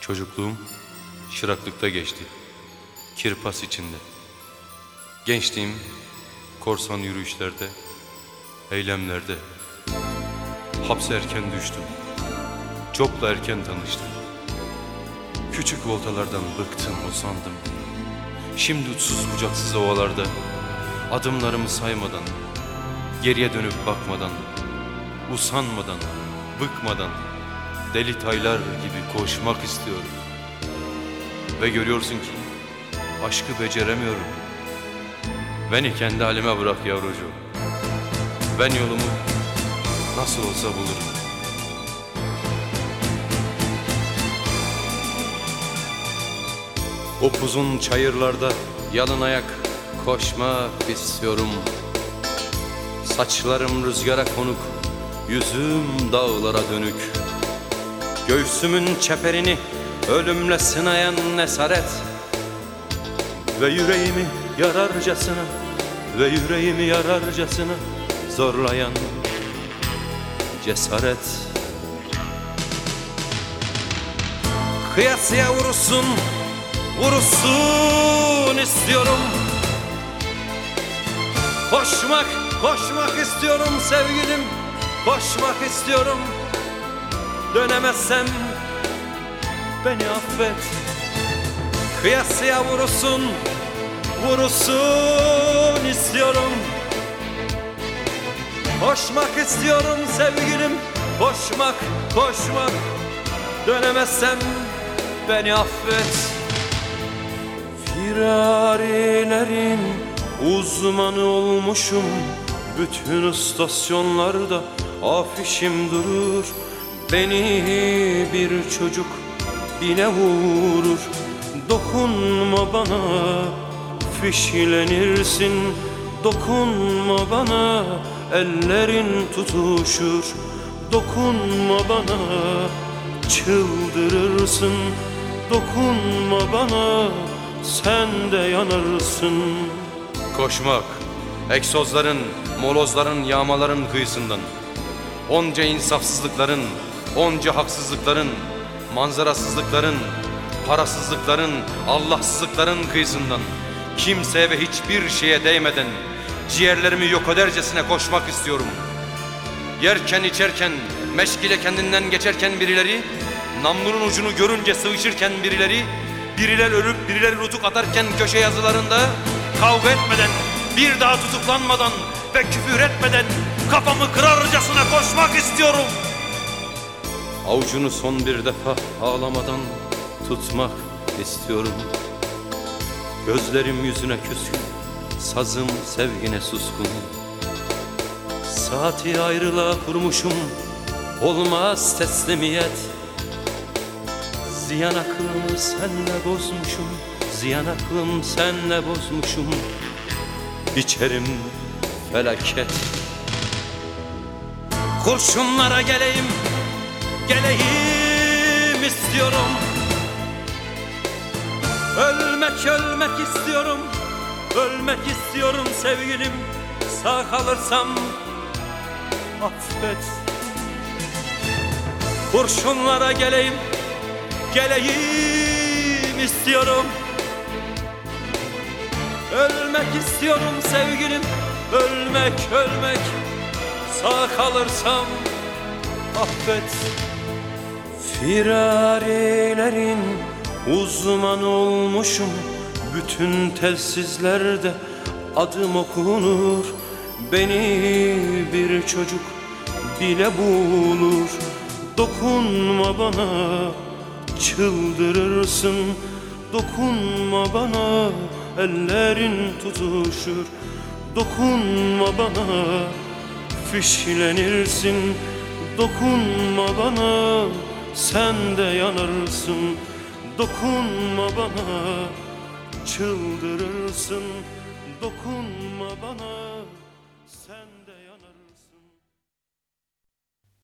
Çocukluğum şıraklıkta geçti. Kirpas içinde. Gençliğim korsan yürüyüşlerde, eylemlerde. Hapse erken düştüm. Çokla erken tanıştım. Küçük voltalardan bıktım, usandım. Şimdi uçsuz bucaksız ovalarda adımlarımı saymadan, geriye dönüp bakmadan, usanmadan, bıkmadan deli taylar gibi koşmak istiyorum. Ve görüyorsun ki aşkı beceremiyorum. Beni kendi halime bırak yavrucuğum. Ben yolumu nasıl olsa bulurum. Upuzun çayırlarda yalın ayak koşmak istiyorum. Saçlarım rüzgara konuk, yüzüm dağlara dönük. Göğsümün çeperini ölümle sınayan nesaret Ve yüreğimi yararcasına ve yüreğimi yararcasına zorlayan cesaret. Kıyasıya vurursun, vurursun istiyorum. Koşmak, koşmak istiyorum sevgilim Koşmak istiyorum Dönemezsem beni affet. Kıyasıya vurursun, vurursun istiyorum. Koşmak istiyorum sevgilim Koşmak, koşmak. Dönemezsem beni affet. Firarilerin uzmanı olmuşum. Bütün istasyonlarda afişim durur Beni bir çocuk bine vurur. Dokunma bana fişlenirsin. Dokunma bana ellerin tutuşur. Dokunma bana çıldırırsın. Dokunma bana sen de yanarsın. Koşmak, egzozların, molozların, yağmaların kıyısından. Onca insafsızlıkların, onca haksızlıkların, manzarasızlıkların, parasızlıkların, Allahsızlıkların kıyısından kimseye ve hiçbir şeye değmeden ciğerlerimi yok edercesine koşmak istiyorum. Yerken içerken, meşgile kendinden geçerken birileri, namlunun ucunu görünce sıvışırken birileri, biriler ölüp birileri nutuk atarken köşe yazılarında kavga etmeden, bir daha tutuklanmadan ve küfür etmeden kafamı kırarcasına koşmak istiyorum. Avucunu son bir defa ağlamadan tutmak istiyorum. Gözlerim yüzüne küskün, sazım sevgine suskun. Saati ayrılığa kurmuşum, olmaz teslimiyet. Ziyan aklımı senle bozmuşum, ziyan aklım senle bozmuşum. İçerim felaket. Kurşunlara geleyim, geleyim istiyorum. Ölmek ölmek istiyorum, ölmek istiyorum sevgilim. Sağ kalırsam affet. Kurşunlara geleyim, geleyim istiyorum. Ölmek istiyorum sevgilim, ölmek ölmek. Sağ kalırsam affet. Firarilerin uzmanı olmuşum. Bütün telsizlerde adım okunur. Beni bir çocuk bile bulur. Dokunma bana çıldırırsın. Dokunma bana ellerin tutuşur. Dokunma bana fişlenirsin. Dokunma bana sen de yanarsın Dokunma bana çıldırırsın Dokunma bana